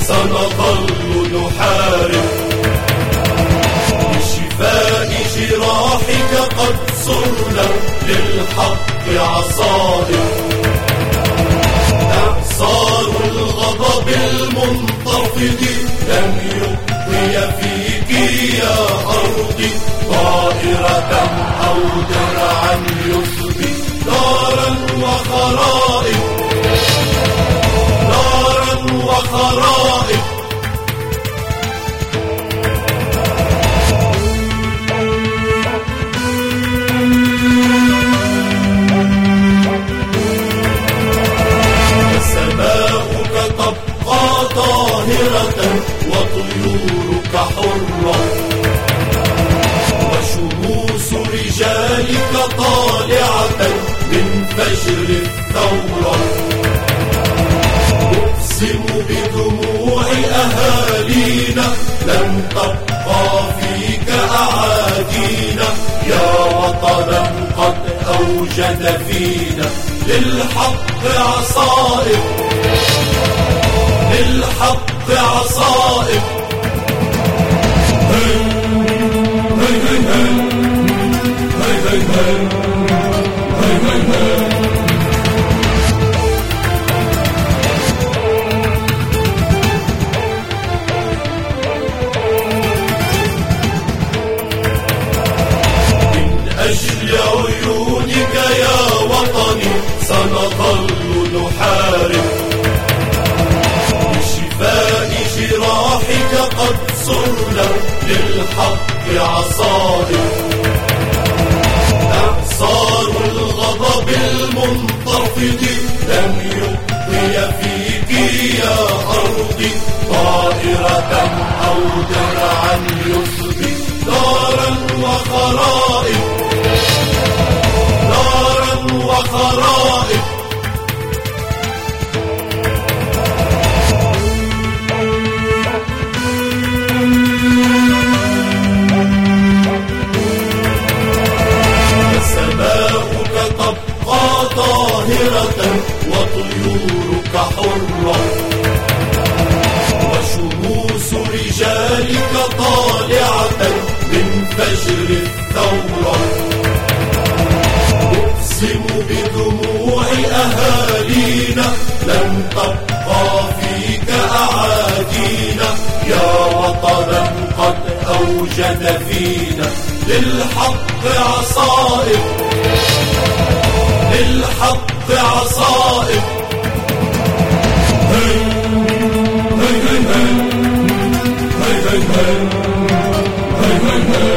سنظل نحارب لشفاء جراحك قد صرنا للحق عصائب إعصار الغضب المنتفض لم يبقي فيك يا أرضي طائرة أو درعا طاهرة وطيورك حرة وشموس رجالك طالعة من فجر الثورة أقسم بدموع أهالينا لم تبقى فيك أعادينا يا وطنا قد أوجد فينا للحق عصائب الحق عصائب هي هي هي هي هي. للحق عصائب إعصار الغضب المنتفض لم يبقي فيك يا أرضي طائرة أو درعا يصبي دارا وخرائب حرة وشموس رجالك طالعة من فجر الثورة. أقسم بدموع أهالينا لم تبقى فيك أعادينا يا وطنا قد أوجد فينا. للحق عصائب. للحق عصائب. Amen.